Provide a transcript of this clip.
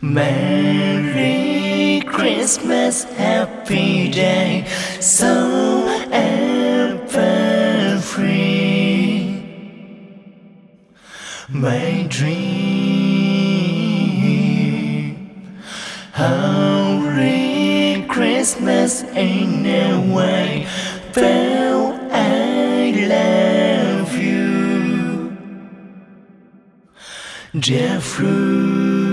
Merry Christmas, happy day, so ever free. My dream, Holy Christmas in a way, I love you, dear fruit.